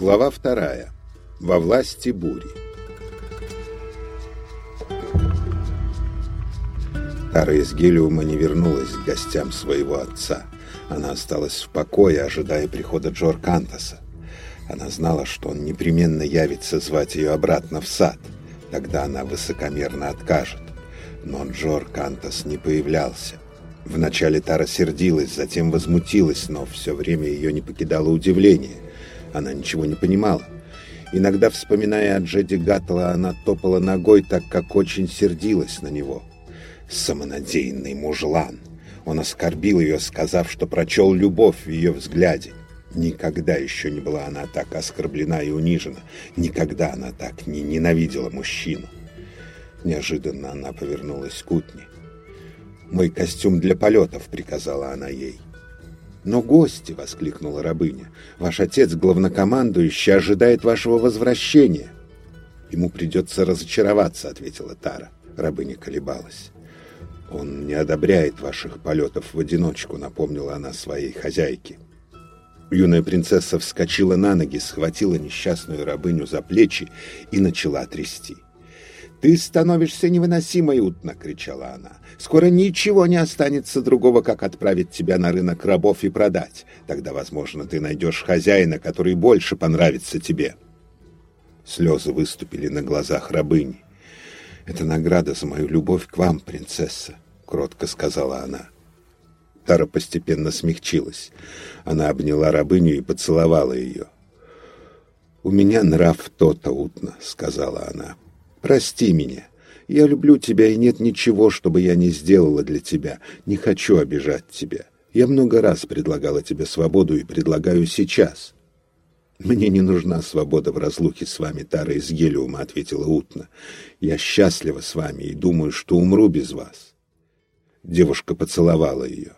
Глава вторая. Во власти бури. Тара из Гелиума не вернулась к гостям своего отца. Она осталась в покое, ожидая прихода Джор Кантаса. Она знала, что он непременно явится звать ее обратно в сад. Тогда она высокомерно откажет. Но Джор Кантас не появлялся. Вначале Тара сердилась, затем возмутилась, но все время ее не покидало удивление – она ничего не понимала. Иногда, вспоминая о Джеди Гаттела, она топала ногой, так как очень сердилась на него. Самонадеянный мужлан. Он оскорбил ее, сказав, что прочел любовь в ее взгляде. Никогда еще не была она так оскорблена и унижена. Никогда она так не ненавидела мужчину. Неожиданно она повернулась к Утне. «Мой костюм для полетов», — приказала она ей. «Но гости!» — воскликнула рабыня. «Ваш отец, главнокомандующий, ожидает вашего возвращения!» «Ему придется разочароваться», — ответила Тара. Рабыня колебалась. «Он не одобряет ваших полетов в одиночку», — напомнила она своей хозяйке. Юная принцесса вскочила на ноги, схватила несчастную рабыню за плечи и начала трясти. «Ты становишься невыносимой, Утна!» — кричала она. «Скоро ничего не останется другого, как отправить тебя на рынок рабов и продать. Тогда, возможно, ты найдешь хозяина, который больше понравится тебе». Слезы выступили на глазах рабыни. «Это награда за мою любовь к вам, принцесса», — кротко сказала она. Тара постепенно смягчилась. Она обняла рабыню и поцеловала ее. «У меня нрав то-то, Утна», — сказала она. Прости меня. Я люблю тебя, и нет ничего, чтобы я не сделала для тебя. Не хочу обижать тебя. Я много раз предлагала тебе свободу и предлагаю сейчас. Мне не нужна свобода в разлуке с вами, Тара из Гелиума, ответила Утна. Я счастлива с вами и думаю, что умру без вас. Девушка поцеловала ее.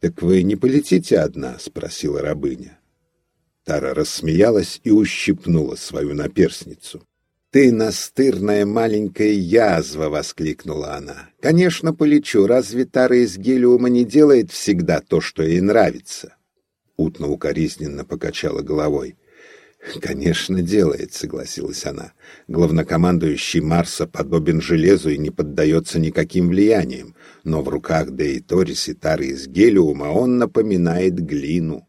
Так вы не полетите одна? спросила рабыня. Тара рассмеялась и ущипнула свою наперсницу. «Ты настырная маленькая язва!» — воскликнула она. «Конечно, полечу. Разве Тара из Гелиума не делает всегда то, что ей нравится?» Утна укоризненно покачала головой. «Конечно, делает», — согласилась она. «Главнокомандующий Марса подобен железу и не поддается никаким влияниям, но в руках Деиторис и Тары из Гелиума он напоминает глину».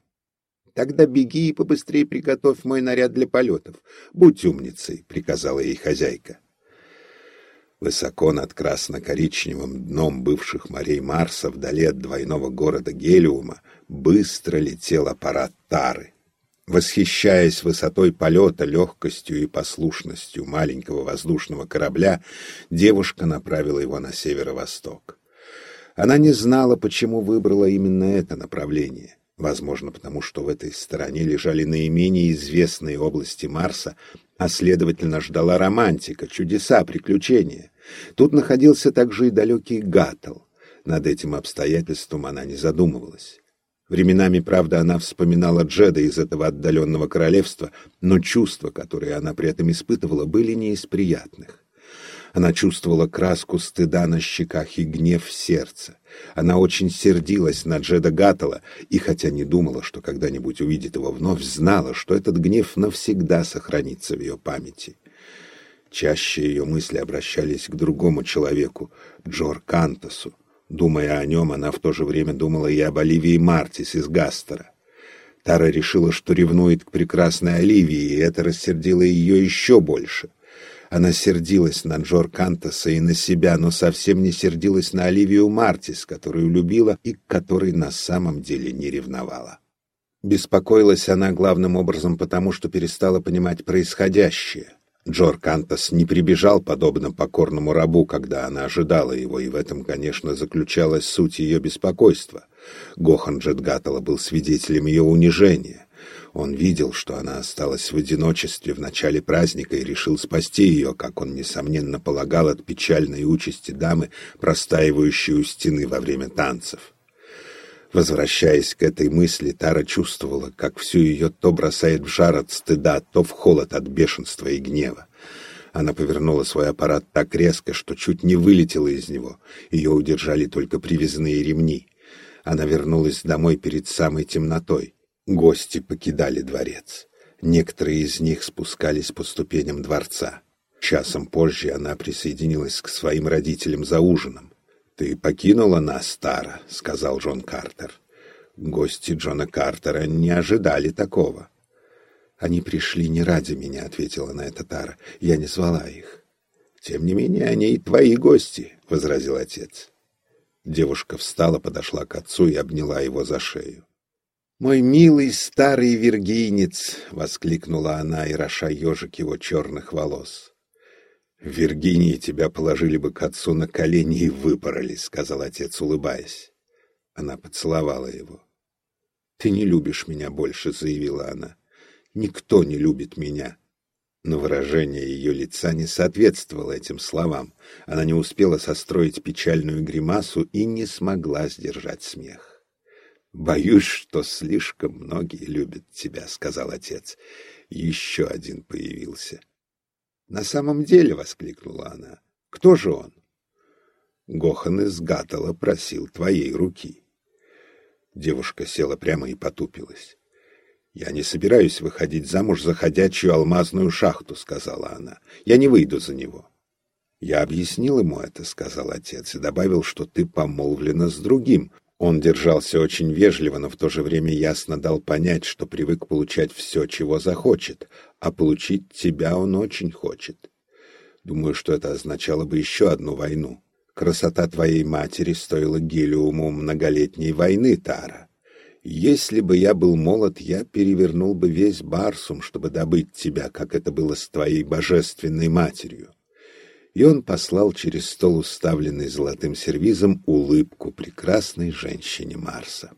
Тогда беги и побыстрее приготовь мой наряд для полетов. Будь умницей, — приказала ей хозяйка. Высоко над красно-коричневым дном бывших морей Марса, вдали от двойного города Гелиума, быстро летел аппарат Тары. Восхищаясь высотой полета, легкостью и послушностью маленького воздушного корабля, девушка направила его на северо-восток. Она не знала, почему выбрала именно это направление. Возможно, потому что в этой стороне лежали наименее известные области Марса, а следовательно ждала романтика, чудеса, приключения. Тут находился также и далекий Гаттл. Над этим обстоятельством она не задумывалась. Временами, правда, она вспоминала Джеда из этого отдаленного королевства, но чувства, которые она при этом испытывала, были не из приятных. Она чувствовала краску стыда на щеках и гнев в сердце. Она очень сердилась на Джеда Гаттела, и хотя не думала, что когда-нибудь увидит его вновь, знала, что этот гнев навсегда сохранится в ее памяти. Чаще ее мысли обращались к другому человеку, Джор Кантасу. Думая о нем, она в то же время думала и об Оливии Мартис из Гастера. Тара решила, что ревнует к прекрасной Оливии, и это рассердило ее еще больше. Она сердилась на Джор Кантаса и на себя, но совсем не сердилась на Оливию Мартис, которую любила и которой на самом деле не ревновала. Беспокоилась она главным образом потому, что перестала понимать происходящее. Джор Кантас не прибежал подобно покорному рабу, когда она ожидала его, и в этом, конечно, заключалась суть ее беспокойства. Гохан Джетгатала был свидетелем ее унижения. Он видел, что она осталась в одиночестве в начале праздника и решил спасти ее, как он, несомненно, полагал от печальной участи дамы, простаивающей у стены во время танцев. Возвращаясь к этой мысли, Тара чувствовала, как всю ее то бросает в жар от стыда, то в холод от бешенства и гнева. Она повернула свой аппарат так резко, что чуть не вылетела из него. Ее удержали только привязанные ремни. Она вернулась домой перед самой темнотой. Гости покидали дворец. Некоторые из них спускались по ступеням дворца. Часом позже она присоединилась к своим родителям за ужином. «Ты покинула нас, Тара», — сказал Джон Картер. Гости Джона Картера не ожидали такого. «Они пришли не ради меня», — ответила на это Тара. «Я не звала их». «Тем не менее, они и твои гости», — возразил отец. Девушка встала, подошла к отцу и обняла его за шею. «Мой милый старый виргинец!» — воскликнула она, и роша ежик его черных волос. «В Виргинии тебя положили бы к отцу на колени и выпороли», — сказал отец, улыбаясь. Она поцеловала его. «Ты не любишь меня больше», — заявила она. «Никто не любит меня». Но выражение ее лица не соответствовало этим словам. Она не успела состроить печальную гримасу и не смогла сдержать смех. «Боюсь, что слишком многие любят тебя», — сказал отец. Еще один появился. «На самом деле», — воскликнула она, — «кто же он?» Гохан из Гатала просил твоей руки. Девушка села прямо и потупилась. «Я не собираюсь выходить замуж за ходячую алмазную шахту», — сказала она. «Я не выйду за него». «Я объяснил ему это», — сказал отец, и добавил, что ты помолвлена с другим. Он держался очень вежливо, но в то же время ясно дал понять, что привык получать все, чего захочет, а получить тебя он очень хочет. Думаю, что это означало бы еще одну войну. Красота твоей матери стоила Гелиуму многолетней войны, Тара. Если бы я был молод, я перевернул бы весь Барсум, чтобы добыть тебя, как это было с твоей божественной матерью. И он послал через стол, уставленный золотым сервизом, улыбку прекрасной женщине Марса.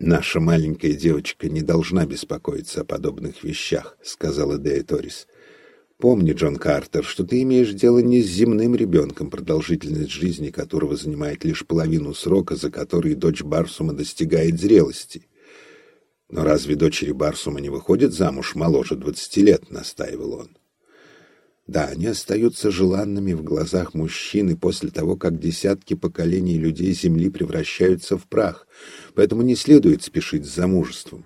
«Наша маленькая девочка не должна беспокоиться о подобных вещах», — сказала Деэторис. Помни, Джон Картер, что ты имеешь дело не с земным ребенком, продолжительность жизни которого занимает лишь половину срока, за который дочь Барсума достигает зрелости. Но разве дочери Барсума не выходят замуж моложе двадцати лет, настаивал он. Да, они остаются желанными в глазах мужчины после того, как десятки поколений людей Земли превращаются в прах, поэтому не следует спешить с замужеством.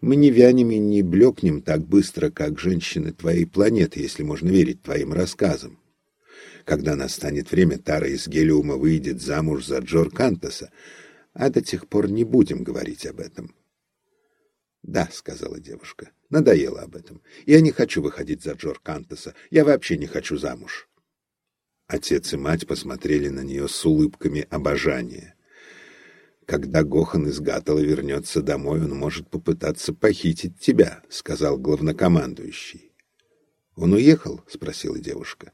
Мы не вянем и не блекнем так быстро, как женщины твоей планеты, если можно верить твоим рассказам. Когда настанет время, Тара из Гелиума выйдет замуж за Джор Кантаса, а до тех пор не будем говорить об этом. «Да», — сказала девушка, — «надоело об этом. Я не хочу выходить за Джор Кантаса. Я вообще не хочу замуж». Отец и мать посмотрели на нее с улыбками обожания. Когда Гохан из Гатала вернется домой, он может попытаться похитить тебя, — сказал главнокомандующий. — Он уехал? — спросила девушка.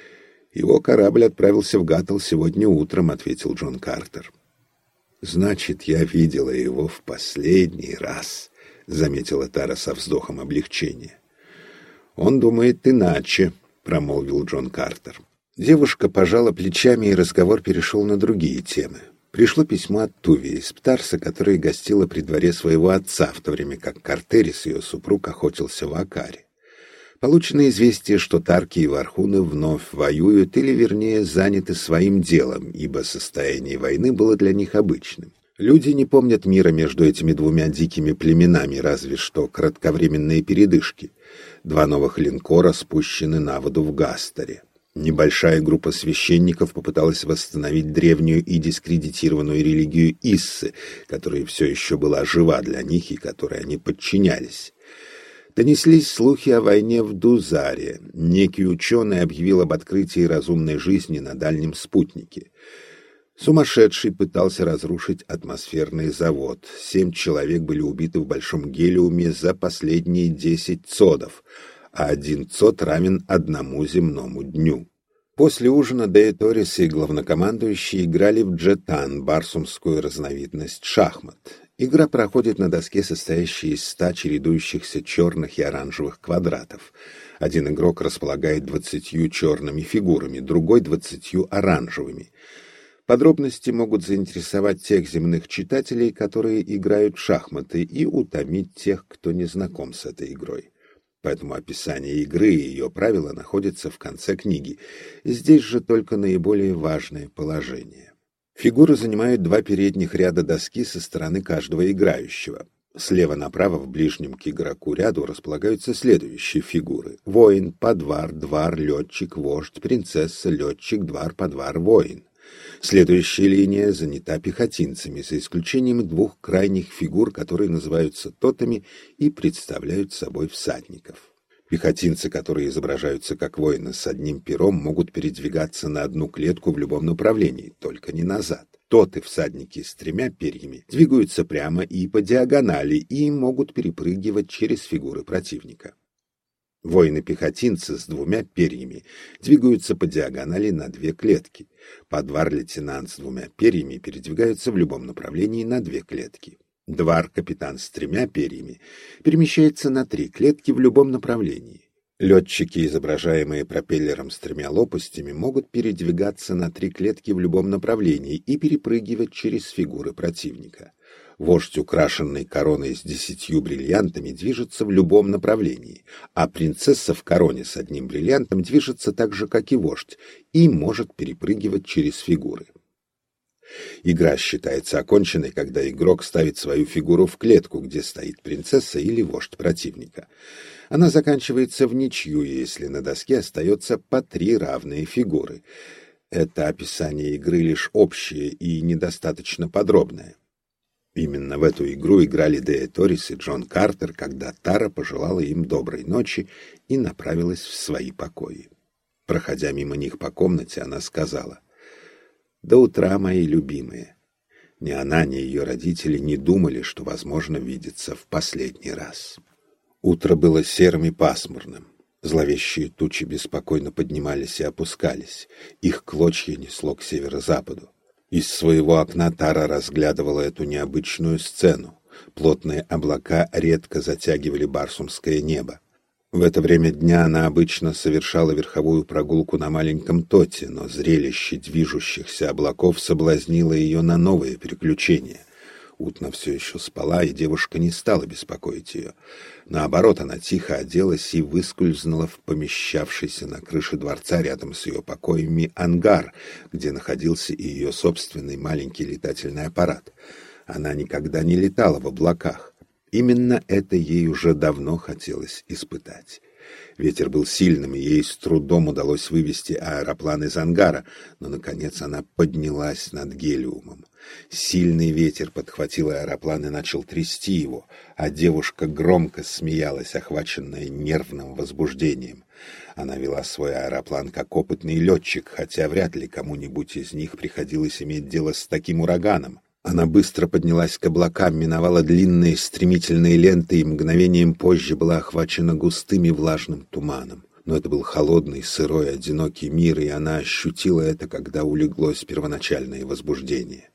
— Его корабль отправился в Гатал сегодня утром, — ответил Джон Картер. — Значит, я видела его в последний раз, — заметила Тара со вздохом облегчения. — Он думает иначе, — промолвил Джон Картер. Девушка пожала плечами, и разговор перешел на другие темы. Пришло письмо от Туви из Птарса, которая гостила при дворе своего отца, в то время как Картерис, ее супруг, охотился в Акаре. Получено известие, что Тарки и Вархуны вновь воюют, или, вернее, заняты своим делом, ибо состояние войны было для них обычным. Люди не помнят мира между этими двумя дикими племенами, разве что кратковременные передышки. Два новых линкора спущены на воду в Гастере. Небольшая группа священников попыталась восстановить древнюю и дискредитированную религию Иссы, которая все еще была жива для них и которой они подчинялись. Донеслись слухи о войне в Дузаре. Некий ученый объявил об открытии разумной жизни на дальнем спутнике. Сумасшедший пытался разрушить атмосферный завод. Семь человек были убиты в Большом Гелиуме за последние десять цодов — а один цот равен одному земному дню. После ужина Деэторис и главнокомандующий играли в джетан, барсумскую разновидность шахмат. Игра проходит на доске, состоящей из ста чередующихся черных и оранжевых квадратов. Один игрок располагает двадцатью черными фигурами, другой — двадцатью оранжевыми. Подробности могут заинтересовать тех земных читателей, которые играют в шахматы, и утомить тех, кто не знаком с этой игрой поэтому описание игры и ее правила находятся в конце книги. Здесь же только наиболее важные положения. Фигуры занимают два передних ряда доски со стороны каждого играющего. Слева направо в ближнем к игроку ряду располагаются следующие фигуры. Воин, подвар, двар, летчик, вождь, принцесса, летчик, двар, подвар, воин. Следующая линия занята пехотинцами, за исключением двух крайних фигур, которые называются тотами и представляют собой всадников. Пехотинцы, которые изображаются как воины с одним пером, могут передвигаться на одну клетку в любом направлении, только не назад. Тоты всадники с тремя перьями двигаются прямо и по диагонали и могут перепрыгивать через фигуры противника. Воины-пехотинцы с двумя перьями двигаются по диагонали на две клетки. Подвар-лейтенант с двумя перьями передвигаются в любом направлении на две клетки. Двар-капитан с тремя перьями перемещается на три клетки в любом направлении. Летчики, изображаемые пропеллером с тремя лопастями, могут передвигаться на три клетки в любом направлении и перепрыгивать через фигуры противника. Вождь, украшенный короной с десятью бриллиантами, движется в любом направлении, а принцесса в короне с одним бриллиантом движется так же, как и вождь, и может перепрыгивать через фигуры. Игра считается оконченной, когда игрок ставит свою фигуру в клетку, где стоит принцесса или вождь противника. Она заканчивается в ничью, если на доске остается по три равные фигуры. Это описание игры лишь общее и недостаточно подробное. Именно в эту игру играли Дея Торис и Джон Картер, когда Тара пожелала им доброй ночи и направилась в свои покои. Проходя мимо них по комнате, она сказала, «До утра, мои любимые». Ни она, ни ее родители не думали, что возможно видеться в последний раз. Утро было серым и пасмурным. Зловещие тучи беспокойно поднимались и опускались. Их клочья несло к северо-западу. Из своего окна Тара разглядывала эту необычную сцену. Плотные облака редко затягивали барсумское небо. В это время дня она обычно совершала верховую прогулку на маленьком тоте, но зрелище движущихся облаков соблазнило ее на новые приключения. Утна все еще спала, и девушка не стала беспокоить ее. Наоборот, она тихо оделась и выскользнула в помещавшийся на крыше дворца рядом с ее покоями ангар, где находился и ее собственный маленький летательный аппарат. Она никогда не летала в облаках. Именно это ей уже давно хотелось испытать. Ветер был сильным, и ей с трудом удалось вывести аэроплан из ангара, но, наконец, она поднялась над гелиумом. Сильный ветер подхватил аэроплан и начал трясти его, а девушка громко смеялась, охваченная нервным возбуждением. Она вела свой аэроплан как опытный летчик, хотя вряд ли кому-нибудь из них приходилось иметь дело с таким ураганом. Она быстро поднялась к облакам, миновала длинные стремительные ленты и мгновением позже была охвачена густым и влажным туманом. Но это был холодный, сырой, одинокий мир, и она ощутила это, когда улеглось первоначальное возбуждение.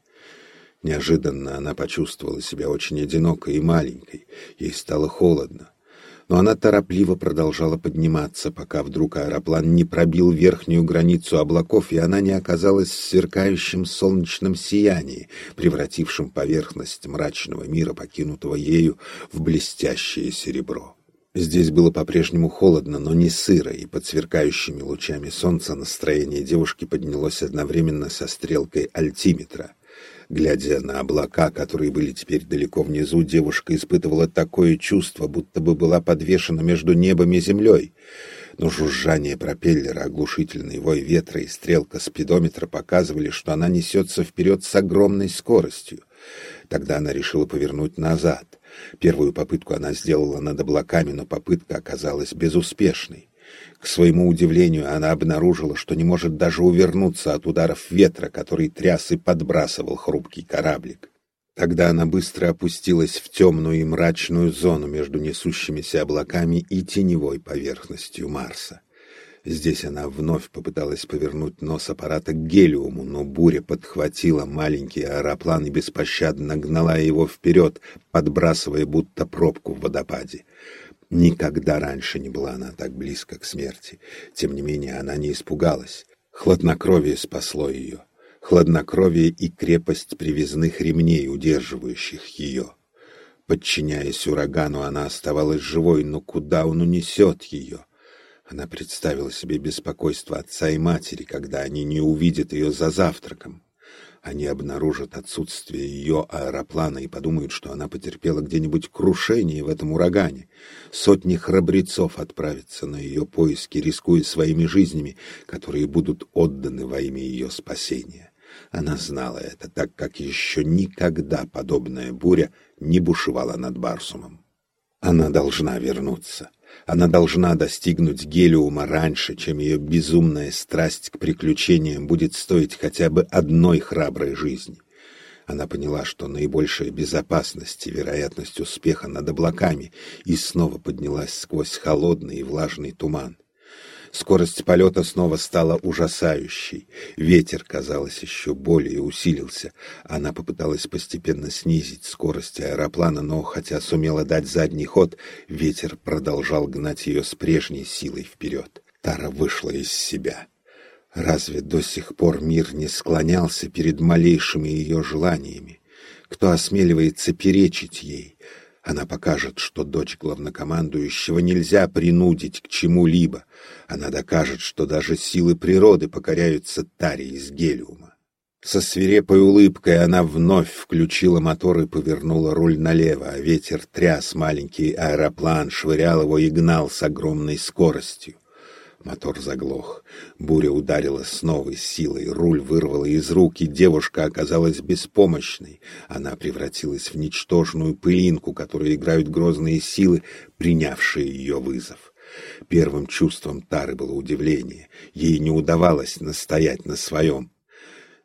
Неожиданно она почувствовала себя очень одинокой и маленькой. Ей стало холодно. Но она торопливо продолжала подниматься, пока вдруг аэроплан не пробил верхнюю границу облаков, и она не оказалась в сверкающем солнечном сиянии, превратившем поверхность мрачного мира, покинутого ею, в блестящее серебро. Здесь было по-прежнему холодно, но не сыро, и под сверкающими лучами солнца настроение девушки поднялось одновременно со стрелкой альтиметра — Глядя на облака, которые были теперь далеко внизу, девушка испытывала такое чувство, будто бы была подвешена между небом и землей. Но жужжание пропеллера, оглушительный вой ветра и стрелка спидометра показывали, что она несется вперед с огромной скоростью. Тогда она решила повернуть назад. Первую попытку она сделала над облаками, но попытка оказалась безуспешной. К своему удивлению, она обнаружила, что не может даже увернуться от ударов ветра, который тряс и подбрасывал хрупкий кораблик. Тогда она быстро опустилась в темную и мрачную зону между несущимися облаками и теневой поверхностью Марса. Здесь она вновь попыталась повернуть нос аппарата к гелиуму, но буря подхватила маленький аэроплан и беспощадно гнала его вперед, подбрасывая будто пробку в водопаде. Никогда раньше не была она так близко к смерти. Тем не менее, она не испугалась. Хладнокровие спасло ее. Хладнокровие и крепость привязных ремней, удерживающих ее. Подчиняясь урагану, она оставалась живой, но куда он унесет ее? Она представила себе беспокойство отца и матери, когда они не увидят ее за завтраком. Они обнаружат отсутствие ее аэроплана и подумают, что она потерпела где-нибудь крушение в этом урагане. Сотни храбрецов отправятся на ее поиски, рискуя своими жизнями, которые будут отданы во имя ее спасения. Она знала это, так как еще никогда подобная буря не бушевала над Барсумом. Она должна вернуться. Она должна достигнуть гелиума раньше, чем ее безумная страсть к приключениям будет стоить хотя бы одной храброй жизни. Она поняла, что наибольшая безопасность и вероятность успеха над облаками, и снова поднялась сквозь холодный и влажный туман. Скорость полета снова стала ужасающей. Ветер, казалось, еще более усилился. Она попыталась постепенно снизить скорость аэроплана, но, хотя сумела дать задний ход, ветер продолжал гнать ее с прежней силой вперед. Тара вышла из себя. Разве до сих пор мир не склонялся перед малейшими ее желаниями? Кто осмеливается перечить ей? Она покажет, что дочь главнокомандующего нельзя принудить к чему-либо. Она докажет, что даже силы природы покоряются таре из гелиума. Со свирепой улыбкой она вновь включила мотор и повернула руль налево, а ветер тряс маленький аэроплан, швырял его и гнал с огромной скоростью. Мотор заглох. Буря ударила с новой силой, руль вырвала из рук, и девушка оказалась беспомощной. Она превратилась в ничтожную пылинку, которой играют грозные силы, принявшие ее вызов. Первым чувством Тары было удивление. Ей не удавалось настоять на своем.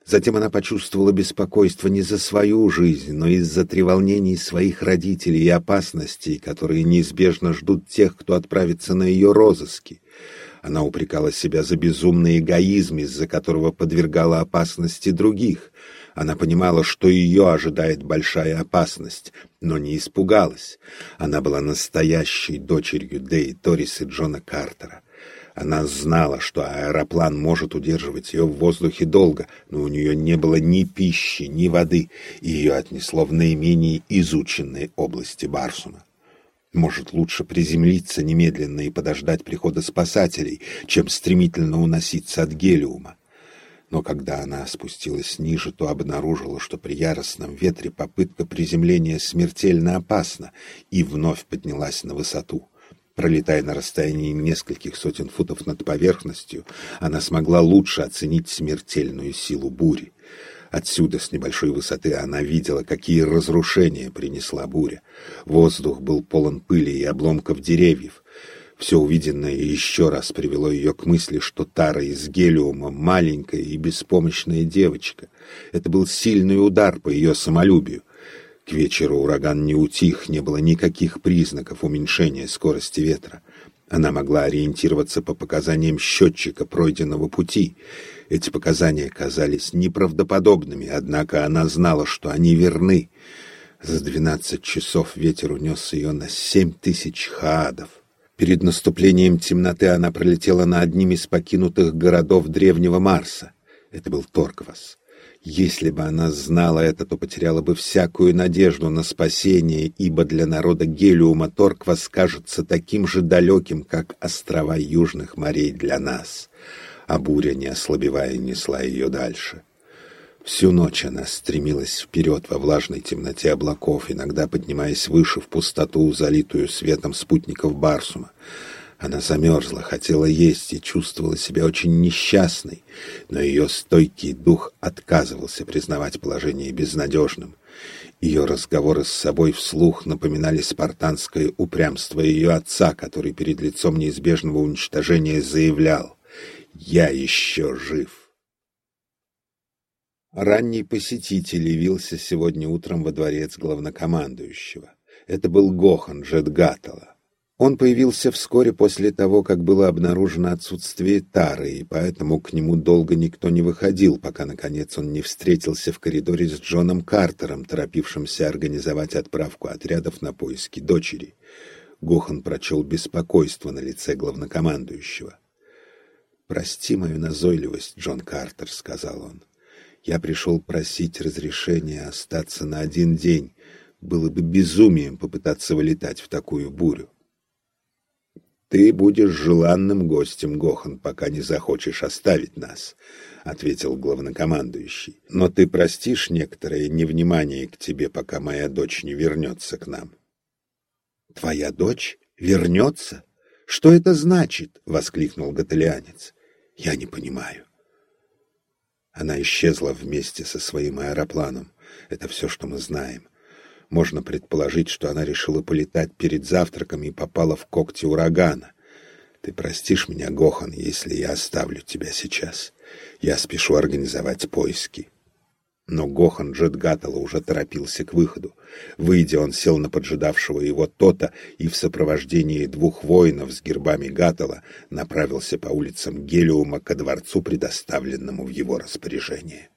Затем она почувствовала беспокойство не за свою жизнь, но из-за треволнений своих родителей и опасностей, которые неизбежно ждут тех, кто отправится на ее розыски. Она упрекала себя за безумный эгоизм, из-за которого подвергала опасности других. Она понимала, что ее ожидает большая опасность, но не испугалась. Она была настоящей дочерью Дэй Торис и Джона Картера. Она знала, что аэроплан может удерживать ее в воздухе долго, но у нее не было ни пищи, ни воды, и ее отнесло в наименее изученные области Барсума. Может, лучше приземлиться немедленно и подождать прихода спасателей, чем стремительно уноситься от гелиума. Но когда она спустилась ниже, то обнаружила, что при яростном ветре попытка приземления смертельно опасна, и вновь поднялась на высоту. Пролетая на расстоянии нескольких сотен футов над поверхностью, она смогла лучше оценить смертельную силу бури. Отсюда, с небольшой высоты, она видела, какие разрушения принесла буря. Воздух был полон пыли и обломков деревьев. Все увиденное еще раз привело ее к мысли, что Тара из гелиума — маленькая и беспомощная девочка. Это был сильный удар по ее самолюбию. К вечеру ураган не утих, не было никаких признаков уменьшения скорости ветра. Она могла ориентироваться по показаниям счетчика пройденного пути — эти показания казались неправдоподобными, однако она знала, что они верны. За двенадцать часов ветер унес ее на семь тысяч хаадов. Перед наступлением темноты она пролетела на одним из покинутых городов древнего Марса. Это был Торквас. Если бы она знала это, то потеряла бы всякую надежду на спасение, ибо для народа Гелиума Торквас кажется таким же далеким, как острова Южных морей для нас а буря, не ослабевая, несла ее дальше. Всю ночь она стремилась вперед во влажной темноте облаков, иногда поднимаясь выше в пустоту, залитую светом спутников Барсума. Она замерзла, хотела есть и чувствовала себя очень несчастной, но ее стойкий дух отказывался признавать положение безнадежным. Ее разговоры с собой вслух напоминали спартанское упрямство ее отца, который перед лицом неизбежного уничтожения заявлял я еще жив. Ранний посетитель явился сегодня утром во дворец главнокомандующего. Это был Гохан Джетгатала. Он появился вскоре после того, как было обнаружено отсутствие Тары, и поэтому к нему долго никто не выходил, пока, наконец, он не встретился в коридоре с Джоном Картером, торопившимся организовать отправку отрядов на поиски дочери. Гохан прочел беспокойство на лице главнокомандующего. «Прости мою назойливость, Джон Картер», — сказал он. «Я пришел просить разрешения остаться на один день. Было бы безумием попытаться вылетать в такую бурю». «Ты будешь желанным гостем, Гохан, пока не захочешь оставить нас», — ответил главнокомандующий. «Но ты простишь некоторое невнимание к тебе, пока моя дочь не вернется к нам». «Твоя дочь вернется? Что это значит?» — воскликнул готелианец. «Я не понимаю». Она исчезла вместе со своим аэропланом. Это все, что мы знаем. Можно предположить, что она решила полетать перед завтраком и попала в когти урагана. Ты простишь меня, Гохан, если я оставлю тебя сейчас. Я спешу организовать поиски. Но Гохан Джетгатала уже торопился к выходу. Выйдя, он сел на поджидавшего его Тота и в сопровождении двух воинов с гербами Гатала направился по улицам Гелиума ко дворцу, предоставленному в его распоряжение.